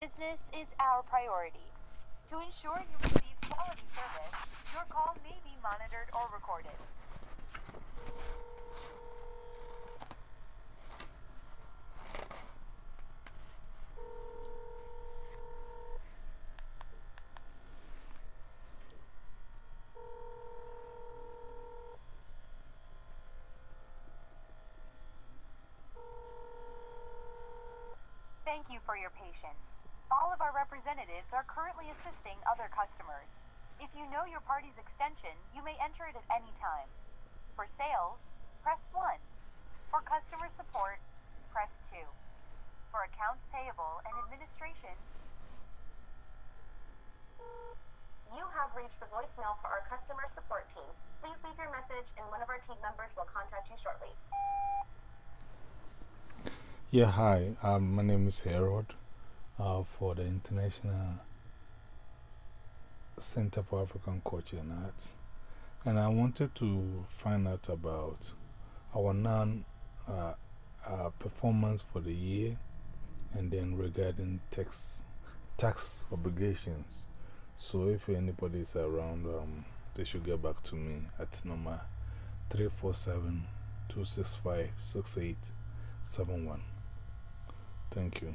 Business is our priority. To ensure you receive quality service, your call may be monitored or recorded. Thank you for your patience. All of our representatives are currently assisting other customers. If you know your party's extension, you may enter it at any time. For sales, press 1. For customer support, press 2. For accounts payable and administration, You have reached the voicemail for our customer support team. Please leave your message and one of our team members will contact you shortly. Yeah, hi. Um, my name is Harold uh, for the International Center for African Culture and Arts. And I wanted to find out about our non uh, uh, performance for the year and then regarding tax, tax obligations. So if anybody is around, um, they should get back to me at number 347 265 6871. Thank you.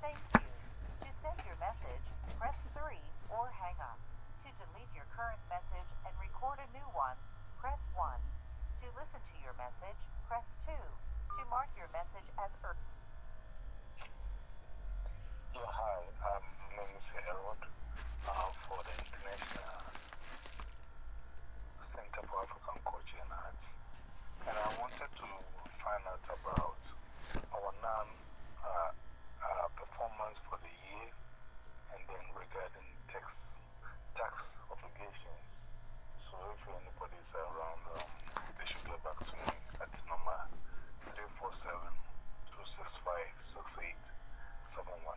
thank you. To send your message, press 3 or hang up. To delete your current message and record a new one, press 1. To listen to your message, press 2. To mark your message as urgent. Yeah, hi. Um, my name is Harold uh, for the International Center for African Culture and Arts. And I wanted to find out about our non uh, uh, performance for the year and then regarding tax, tax obligations. So if anybody is around, um, they should get back to me at number 347 265 6871.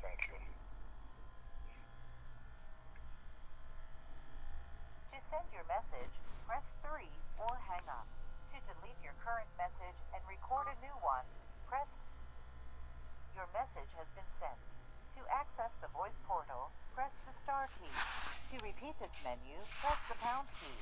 Thank you. To send your message, press 3 or hang up. To delete your current message and record a new one, press. Your message has been sent. To access the voice portal, press the star key. To repeat this menu, press the pound key.